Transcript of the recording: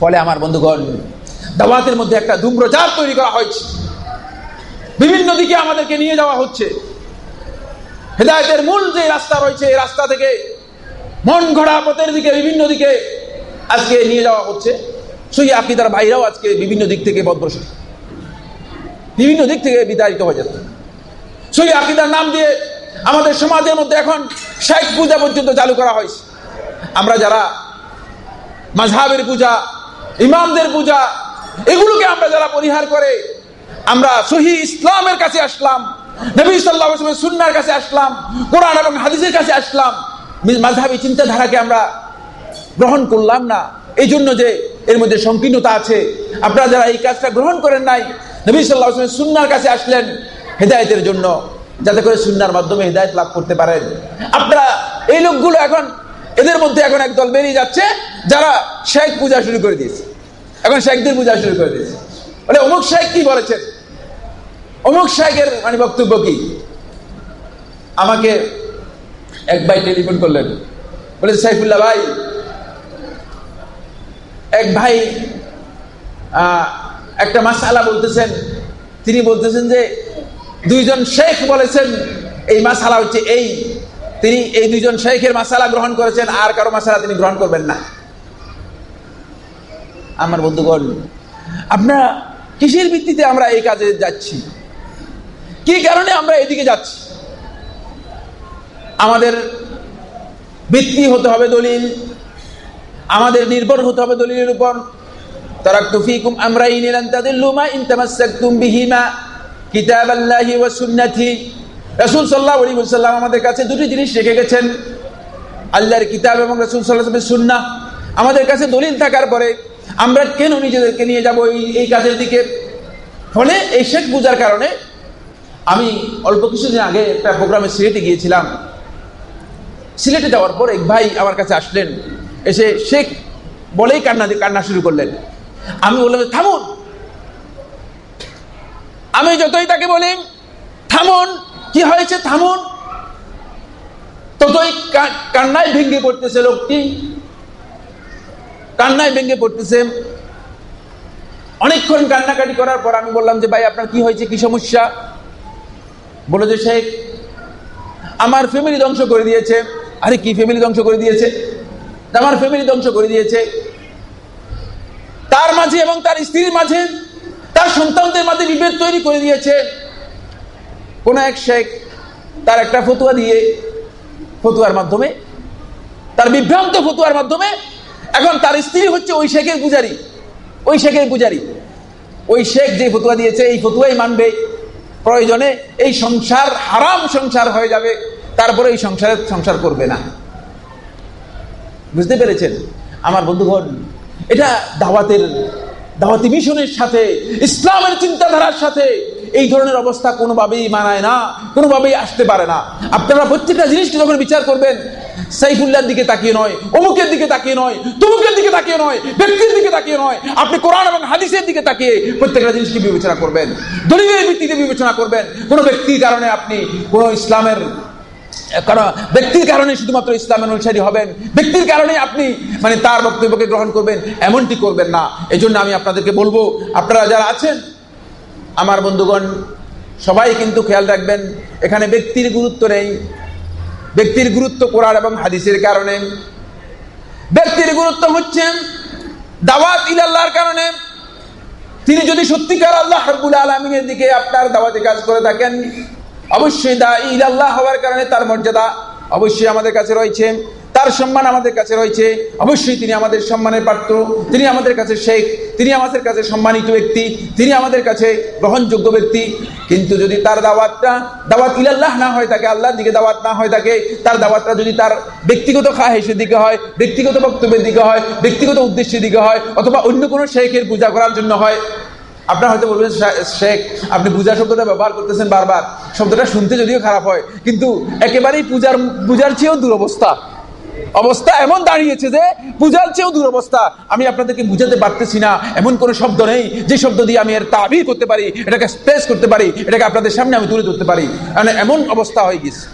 ফলে আমার বন্ধুগণ, দাওয়াতের মধ্যে একটা ধূম্রচার তৈরি করা হয়েছে। বিভিন্ন দিকে আমাদেরকে নিয়ে যাওয়া হচ্ছে। হেদায়তের মূল যে রাস্তা রয়েছে, এই রাস্তা থেকে মন ঘোড়া পথের দিকে, বিভিন্ন দিকে আজকে নিয়ে যাওয়া হচ্ছে। সেই আকিদার ভাইরাও আজকে বিভিন্ন দিক থেকে বদভ্রষ্ট বিভিন্ন দিক থেকে বিতাড়িত হয়ে যাচ্ছে। সেই আকিদার নাম দিয়ে আমাদের সমাজের মধ্যে এখন শেখ পূজা পর্যন্ত চালু করা হয়েছে। আমরা যারা মাঝহাবের পূজা ইমামদের পূজা, এগুলোকে আমরা যারা পরিহার করে, আমরা সহি ইসলামের কাছে আসলাম, নবী সাল্লাহ সুন্নার কাছে আসলাম, কোরআন এবং হাদিসের কাছে আসলাম মাঝহাবি চিন্তাধারাকে আমরা গ্রহণ করলাম না। এই জন্য যে এর মধ্যে সংকীর্ণতা আছে। আপনারা যারা এই কাজটা গ্রহণ করেন নাই, নবী সাল্লাহ সুন্নার কাছে আসলেন হেদায়তের জন্য, যাতে করে সুন্নার মাধ্যমে হৃদায়ত লাভ করতে পারেন। আপনারা এই লোকগুলো এখন, এদের মধ্যে এখন একদল বেরিয়ে যাচ্ছে, যারা শেখ পূজা শুরু করে দিয়েছে। এখন শেখদের পূজা শুরু করে দিয়েছে। বলে, অমুক শেখ কি বলেছেন? অমুক শেখের মানে বক্তব্য কি? আমাকে এক ভাই টেলিফোন করলেন। বলে, সাইফুল্লাহ ভাই, এক ভাই একটা মাসালা বলতেছেন। তিনি বলতেছেন যে, দুইজন শেখ বলেছেন, এই মাসালা হচ্ছে এই। তিনি এই দুইজন শেখের মাসালা গ্রহণ করেছেন, আর কারও মাসালা তিনি গ্রহণ করবেন না। আমার বন্ধুগণ আপনারা কিসের ভিত্তিতে আমরা এই কাজে যাচ্ছি? কি কারণে আমরা এদিকে যাচ্ছি? আমাদের ভিত্তি হতে হবে দলিল, আমাদের নির্ভর হতে হবে দলিলের উপর। ওয়াসাল্লাম আমাদের কাছে দুটি জিনিস রেখে গেছেন। আল্লাহর কিতাব এবং আমাদের কাছে দলিল থাকার পরে আমরা কেন নিজেদেরকে নিয়ে যাব এই এই কাজের দিকে? ফলে এই শেখ পূজার কারণে আমি অল্প কিছুদিন আগে একটা প্রোগ্রামে সিলেটে গিয়েছিলাম। সিলেটে যাওয়ার পর এক ভাই আমার কাছে আসলেন। এসে শেখ বলেই কান্না কান্না শুরু করলেন। আমি বললাম থামুন। আমি যতই তাকে বলি, থামুন। কি হয়েছে? থামুন। ততই কান্নায় ভেঙে পড়তেছে লোকটি। কান্নায় ভেঙে পড়তেছে। অনেকক্ষণ কান্নাকাটি করার পর আমি বললাম যে, ভাই, আপনার কি হয়েছে? কি সমস্যা? বলে যে, শেখ, আমার ফ্যামিলি ধ্বংস করে দিয়েছে। আরে, কি ফ্যামিলি ধ্বংস করে দিয়েছে? আমার ফ্যামিলি ধ্বংস করে দিয়েছে। তার মাঝে এবং তার স্ত্রীর মাঝে, তার সন্তানদের মাঝে বিভেদ তৈরি করে দিয়েছে। কোন এক শেখ তার একটা ফতুয়া দিয়ে ফতুয়ার মাধ্যমে, তার বিভ্রান্ত ফতুয়ার মাধ্যমে এখন তার স্ত্রী হচ্ছে ওই শেখের পূজারি। ওই শেখের পূজারি। ওই শেখ যে ফতুয়া দিয়েছে, এই ফতুয়াই মানবে। প্রয়োজনে এই সংসার হারাম সংসার হয়ে যাবে। তারপরে এই সংসারে সংসার করবে না। বুঝতে পেরেছেন? আমার বন্ধুগণ, এটা দাওয়াতের, দাওয়াতি মিশনের সাথে, ইসলামের চিন্তাধারার সাথে এই ধরনের অবস্থা কোনোভাবেই মানায় না, কোনোভাবেই আসতে পারে না। আপনারা প্রত্যেকটা জিনিসকে যখন বিচার করবেন সাইফুল্লার দিকে তাকিয়ে নয়, অমুকের দিকে তাকিয়ে নয়, তমুকের দিকে তাকিয়ে নয়, ব্যক্তির দিকে তাকিয়ে নয়। আপনি কোরআন এবং হাদিসের দিকে তাকিয়ে প্রত্যেকটা জিনিসকে বিবেচনা করবেন, দলিলের ভিত্তিতে বিবেচনা করবেন। কোনো ব্যক্তির কারণে আপনি কোনো ইসলামের কারণ ব্যক্তির কারণে শুধুমাত্র ইসলামের অনুসারী হবেন, ব্যক্তির কারণে আপনি মানে তার বক্তব্যকে গ্রহণ করবেন, এমনটি করবেন না। এই জন্য আমি আপনাদেরকে বলব, আপনারা যারা আছেন, আমার বন্ধুগণ, সবাই কিন্তু খেয়াল রাখবেন, এখানে ব্যক্তির গুরুত্ব নেই। ব্যক্তির গুরুত্ব কোরআন এবং হাদিসের কারণে। ব্যক্তির গুরুত্ব হচ্ছে দাওয়াত ইলাল্লাহর কারণে। তিনি যদি সত্যিকার আল্লাহ হাবুল আলমিনের দিকে আপনার দাওয়াতে কাজ করে থাকেন, অবশ্যই দা ইলাল্লাহ হওয়ার কারণে তার মর্যাদা অবশ্যই আমাদের কাছে রয়েছে। তার সম্মান আমাদের কাছে রয়েছে। অবশ্যই তিনি আমাদের সম্মানের পাত্র, তিনি আমাদের কাছে শেখ, তিনি আমাদের কাছে সম্মানিত ব্যক্তি, তিনি আমাদের কাছে গ্রহণযোগ্য ব্যক্তি। কিন্তু যদি তার দাওয়াতটা, দাওয়াত ইলাল্লাহ না হয় থাকে আল্লাহর দিকে দাওয়াত না হয় থাকে তার দাওয়াতটা যদি তার ব্যক্তিগত খা খাহেসের দিকে হয়, ব্যক্তিগত বক্তব্যের দিকে হয়, ব্যক্তিগত উদ্দেশ্যের দিকে হয়, অথবা অন্য কোনো শেখের পূজা করার জন্য হয়, আপনার হয়তো বলবেন শেখ, আপনি পূজা শব্দটা ব্যবহার করতেছেন বারবার। শব্দটা শুনতে যদিও খারাপ হয়, কিন্তু একেবারেই পূজার পূজার চেয়েও দুরবস্থা। অবস্থা এমন দাঁড়িয়েছে যে পূজার চেয়েও দুরবস্থা আমি আপনাদেরকে বুঝাতে পারতেছি না। এমন কোন শব্দ নেই যে শব্দ দিয়ে আমি এর তাবির করতে পারি, এটাকে স্পেস করতে পারি, এটাকে আপনাদের সামনে আমি তুলে ধরতে পারি। মানে এমন অবস্থা হয়ে গেছে।